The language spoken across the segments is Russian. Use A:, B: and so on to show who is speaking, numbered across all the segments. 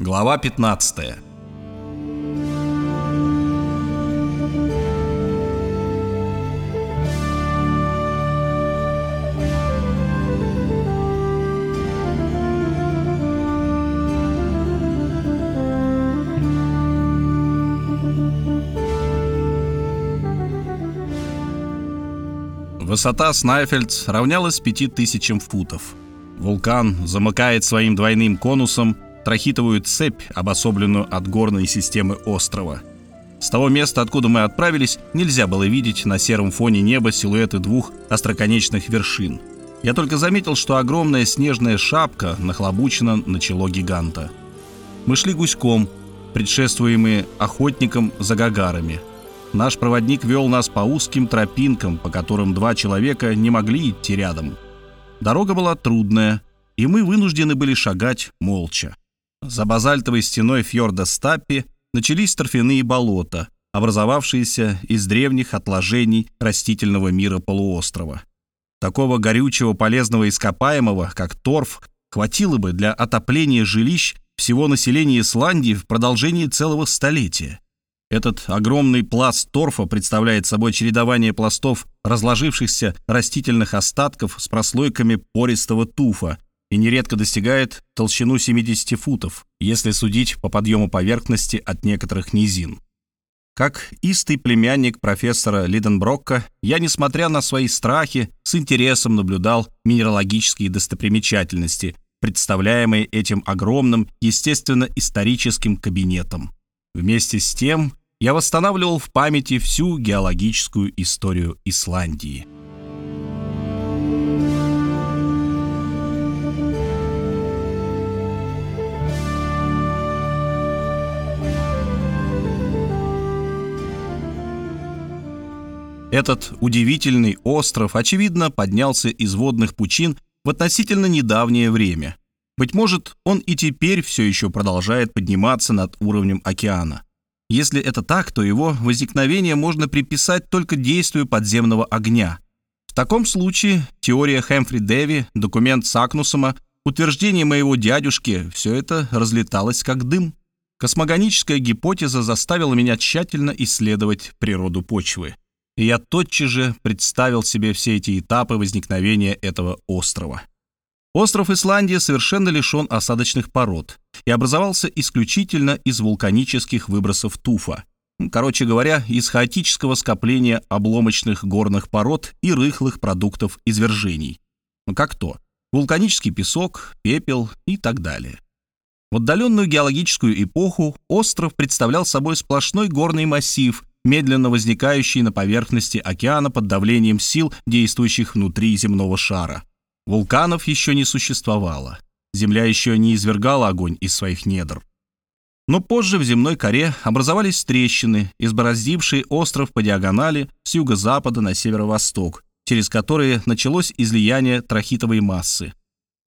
A: Глава 15 Высота Снайфельдс равнялась 5000 футов. Вулкан замыкает своим двойным конусом трахитовую цепь, обособленную от горной системы острова. С того места, откуда мы отправились, нельзя было видеть на сером фоне неба силуэты двух остроконечных вершин. Я только заметил, что огромная снежная шапка нахлобучена на чело гиганта. Мы шли гуськом, предшествуемые охотником за гагарами. Наш проводник вел нас по узким тропинкам, по которым два человека не могли идти рядом. Дорога была трудная, и мы вынуждены были шагать молча. За базальтовой стеной фьорда Стаппи начались торфяные болота, образовавшиеся из древних отложений растительного мира полуострова. Такого горючего полезного ископаемого, как торф, хватило бы для отопления жилищ всего населения Исландии в продолжении целого столетия. Этот огромный пласт торфа представляет собой чередование пластов разложившихся растительных остатков с прослойками пористого туфа, и нередко достигает толщину 70 футов, если судить по подъему поверхности от некоторых низин. Как истый племянник профессора Лиденброкка, я, несмотря на свои страхи, с интересом наблюдал минералогические достопримечательности, представляемые этим огромным естественно-историческим кабинетом. Вместе с тем я восстанавливал в памяти всю геологическую историю Исландии. Этот удивительный остров, очевидно, поднялся из водных пучин в относительно недавнее время. Быть может, он и теперь все еще продолжает подниматься над уровнем океана. Если это так, то его возникновение можно приписать только действию подземного огня. В таком случае теория Хэмфри Дэви, документ Сакнусома, утверждение моего дядюшки – все это разлеталось как дым. Космогоническая гипотеза заставила меня тщательно исследовать природу почвы и я тотчас же представил себе все эти этапы возникновения этого острова. Остров Исландия совершенно лишен осадочных пород и образовался исключительно из вулканических выбросов туфа. Короче говоря, из хаотического скопления обломочных горных пород и рыхлых продуктов извержений. Как то вулканический песок, пепел и так далее. В отдаленную геологическую эпоху остров представлял собой сплошной горный массив, медленно возникающий на поверхности океана под давлением сил, действующих внутри земного шара. Вулканов еще не существовало. Земля еще не извергала огонь из своих недр. Но позже в земной коре образовались трещины, избороздившие остров по диагонали с юго-запада на северо-восток, через которые началось излияние трахитовой массы.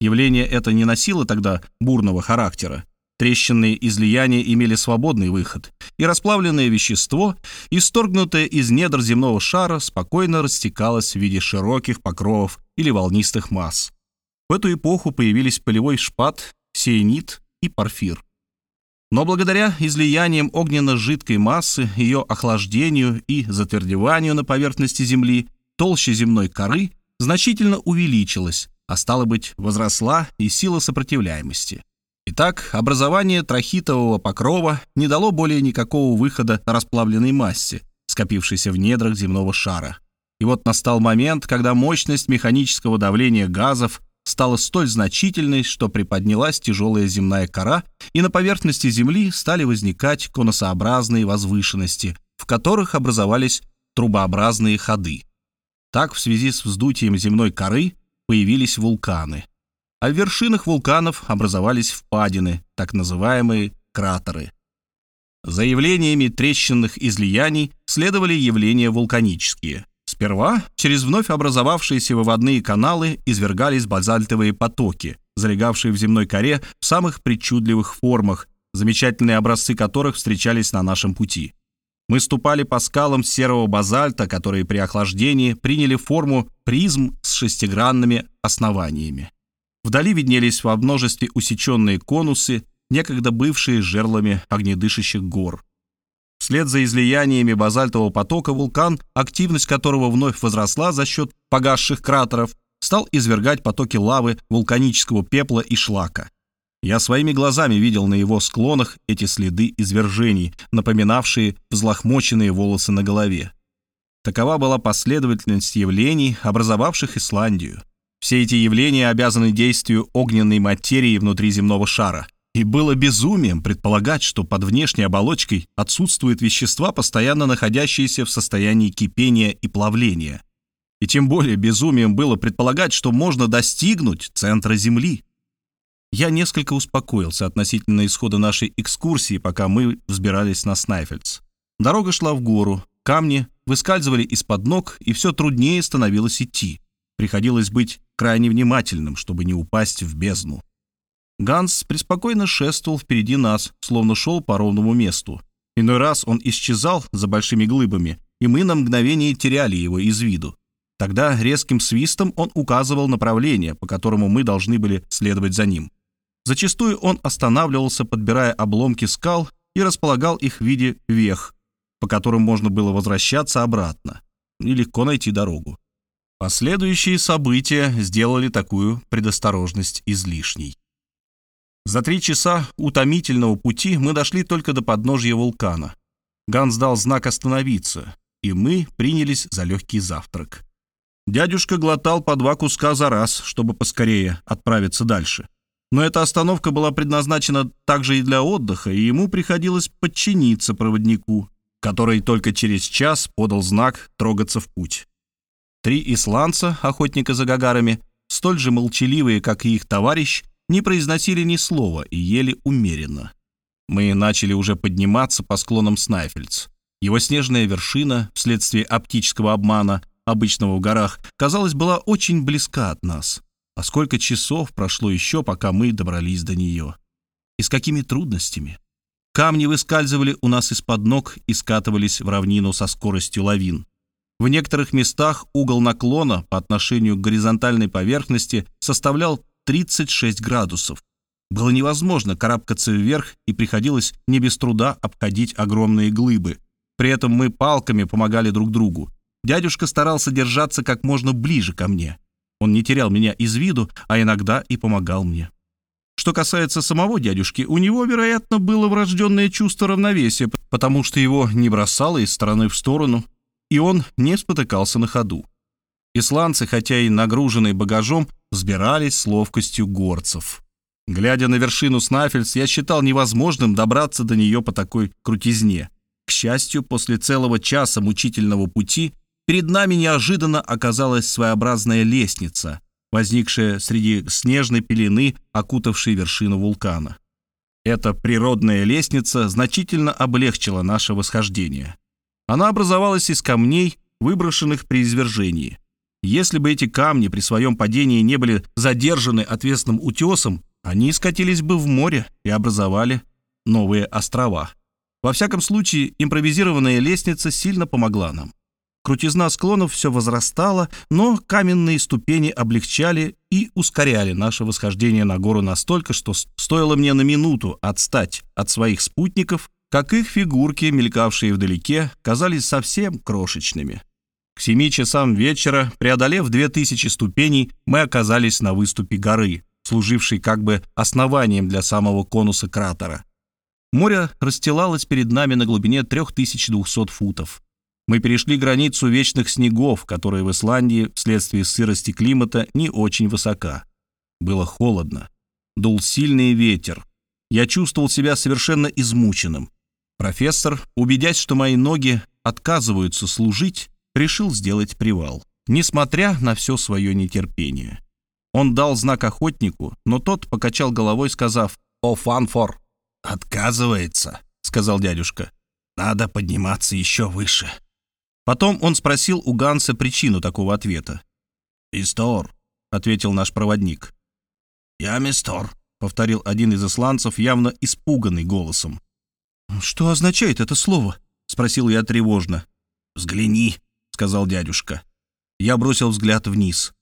A: Явление это не носило тогда бурного характера, Трещинные излияния имели свободный выход, и расплавленное вещество, исторгнутое из недр земного шара, спокойно растекалось в виде широких покровов или волнистых масс. В эту эпоху появились полевой шпат, сиенит и порфир. Но благодаря излияниям огненно-жидкой массы, ее охлаждению и затвердеванию на поверхности Земли, толща земной коры значительно увеличилась, а стало быть, возросла и сила сопротивляемости. Итак, образование трахитового покрова не дало более никакого выхода расплавленной массе, скопившейся в недрах земного шара. И вот настал момент, когда мощность механического давления газов стала столь значительной, что приподнялась тяжелая земная кора, и на поверхности Земли стали возникать конусообразные возвышенности, в которых образовались трубообразные ходы. Так, в связи с вздутием земной коры появились вулканы – а в вершинах вулканов образовались впадины, так называемые кратеры. За явлениями трещинных излияний следовали явления вулканические. Сперва через вновь образовавшиеся выводные каналы извергались базальтовые потоки, залегавшие в земной коре в самых причудливых формах, замечательные образцы которых встречались на нашем пути. Мы ступали по скалам серого базальта, которые при охлаждении приняли форму призм с шестигранными основаниями. Вдали виднелись во множестве усеченные конусы, некогда бывшие жерлами огнедышащих гор. Вслед за излияниями базальтового потока вулкан, активность которого вновь возросла за счет погасших кратеров, стал извергать потоки лавы, вулканического пепла и шлака. Я своими глазами видел на его склонах эти следы извержений, напоминавшие взлохмоченные волосы на голове. Такова была последовательность явлений, образовавших Исландию. Все эти явления обязаны действию огненной материи внутри земного шара. И было безумием предполагать, что под внешней оболочкой отсутствуют вещества, постоянно находящиеся в состоянии кипения и плавления. И тем более безумием было предполагать, что можно достигнуть центра Земли. Я несколько успокоился относительно исхода нашей экскурсии, пока мы взбирались на Снайфельдс. Дорога шла в гору, камни выскальзывали из-под ног, и все труднее становилось идти. Приходилось быть крайне внимательным, чтобы не упасть в бездну. Ганс преспокойно шествовал впереди нас, словно шел по ровному месту. Иной раз он исчезал за большими глыбами, и мы на мгновение теряли его из виду. Тогда резким свистом он указывал направление, по которому мы должны были следовать за ним. Зачастую он останавливался, подбирая обломки скал и располагал их в виде вех, по которым можно было возвращаться обратно и легко найти дорогу. Последующие события сделали такую предосторожность излишней. За три часа утомительного пути мы дошли только до подножья вулкана. Ганс дал знак остановиться, и мы принялись за легкий завтрак. Дядюшка глотал по два куска за раз, чтобы поскорее отправиться дальше. Но эта остановка была предназначена также и для отдыха, и ему приходилось подчиниться проводнику, который только через час подал знак трогаться в путь. Три исландца, охотника за гагарами, столь же молчаливые, как и их товарищ, не произносили ни слова и ели умеренно. Мы начали уже подниматься по склонам Снайфельдс. Его снежная вершина, вследствие оптического обмана, обычного в горах, казалось, была очень близка от нас. А сколько часов прошло еще, пока мы добрались до нее? И с какими трудностями? Камни выскальзывали у нас из-под ног и скатывались в равнину со скоростью лавин. В некоторых местах угол наклона по отношению к горизонтальной поверхности составлял 36 градусов. Было невозможно карабкаться вверх, и приходилось не без труда обходить огромные глыбы. При этом мы палками помогали друг другу. Дядюшка старался держаться как можно ближе ко мне. Он не терял меня из виду, а иногда и помогал мне. Что касается самого дядюшки, у него, вероятно, было врожденное чувство равновесия, потому что его не бросало из стороны в сторону, и он не спотыкался на ходу. Исландцы, хотя и нагруженные багажом, взбирались с ловкостью горцев. Глядя на вершину Снафельс, я считал невозможным добраться до нее по такой крутизне. К счастью, после целого часа мучительного пути перед нами неожиданно оказалась своеобразная лестница, возникшая среди снежной пелены, окутавшей вершину вулкана. Эта природная лестница значительно облегчила наше восхождение. Она образовалась из камней, выброшенных при извержении. Если бы эти камни при своем падении не были задержаны отвесным утесом, они скатились бы в море и образовали новые острова. Во всяком случае, импровизированная лестница сильно помогла нам. Крутизна склонов все возрастала, но каменные ступени облегчали и ускоряли наше восхождение на гору настолько, что стоило мне на минуту отстать от своих спутников, как их фигурки, мелькавшие вдалеке, казались совсем крошечными. К семи часам вечера, преодолев две тысячи ступеней, мы оказались на выступе горы, служившей как бы основанием для самого конуса кратера. Море расстилалось перед нами на глубине 3200 футов. Мы перешли границу вечных снегов, которая в Исландии вследствие сырости климата не очень высока. Было холодно. Дул сильный ветер. Я чувствовал себя совершенно измученным. Профессор, убедясь, что мои ноги отказываются служить, решил сделать привал, несмотря на все свое нетерпение. Он дал знак охотнику, но тот покачал головой, сказав «О, Фанфор!» «Отказывается», — сказал дядюшка. «Надо подниматься еще выше». Потом он спросил у Ганса причину такого ответа. «Мистор», — ответил наш проводник. «Я мистор», — повторил один из исландцев, явно испуганный голосом. «Что означает это слово?» — спросил я тревожно. «Взгляни», — сказал дядюшка. Я бросил взгляд вниз.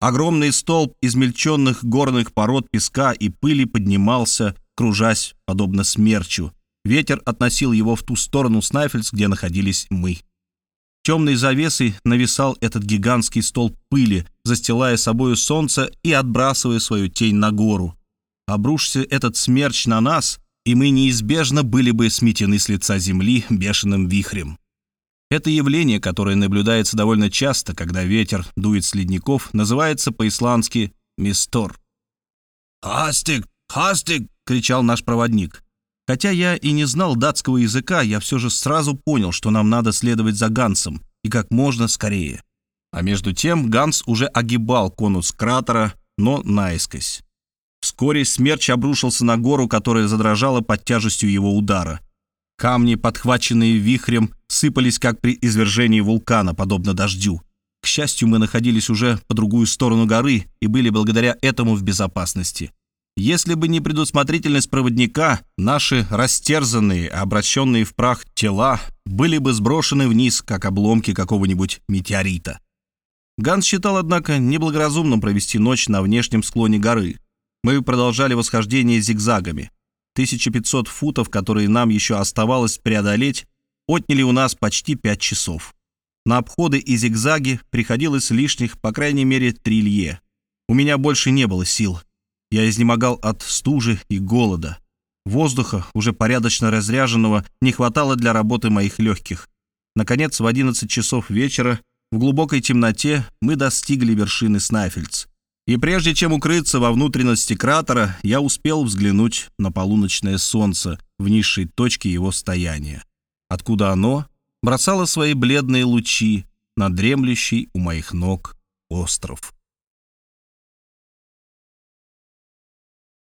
A: Огромный столб измельченных горных пород песка и пыли поднимался кружась, подобно смерчу. Ветер относил его в ту сторону Снайфельс, где находились мы. Темной завесой нависал этот гигантский столб пыли, застилая собою солнце и отбрасывая свою тень на гору. Обрушься этот смерч на нас, и мы неизбежно были бы сметены с лица земли бешеным вихрем. Это явление, которое наблюдается довольно часто, когда ветер дует с ледников, называется по-исландски «мистор». «Хастик! Хастик!» — кричал наш проводник. Хотя я и не знал датского языка, я все же сразу понял, что нам надо следовать за Гансом, и как можно скорее. А между тем Ганс уже огибал конус кратера, но наискось. Вскоре смерч обрушился на гору, которая задрожала под тяжестью его удара. Камни, подхваченные вихрем, сыпались, как при извержении вулкана, подобно дождю. К счастью, мы находились уже по другую сторону горы и были благодаря этому в безопасности. Если бы не предусмотрительность проводника, наши растерзанные, обращенные в прах тела были бы сброшены вниз, как обломки какого-нибудь метеорита. Ганс считал, однако, неблагоразумным провести ночь на внешнем склоне горы. Мы продолжали восхождение зигзагами. 1500 футов, которые нам еще оставалось преодолеть, отняли у нас почти 5 часов. На обходы и зигзаги приходилось лишних, по крайней мере, три лье. У меня больше не было сил. Я изнемогал от стужи и голода. Воздуха, уже порядочно разряженного, не хватало для работы моих легких. Наконец, в 11 часов вечера, в глубокой темноте, мы достигли вершины Снайфельдс. И прежде чем укрыться во внутренности кратера, я успел взглянуть на полуночное солнце в низшей точке его стояния, откуда оно бросало свои бледные лучи на дремлющий у моих ног остров.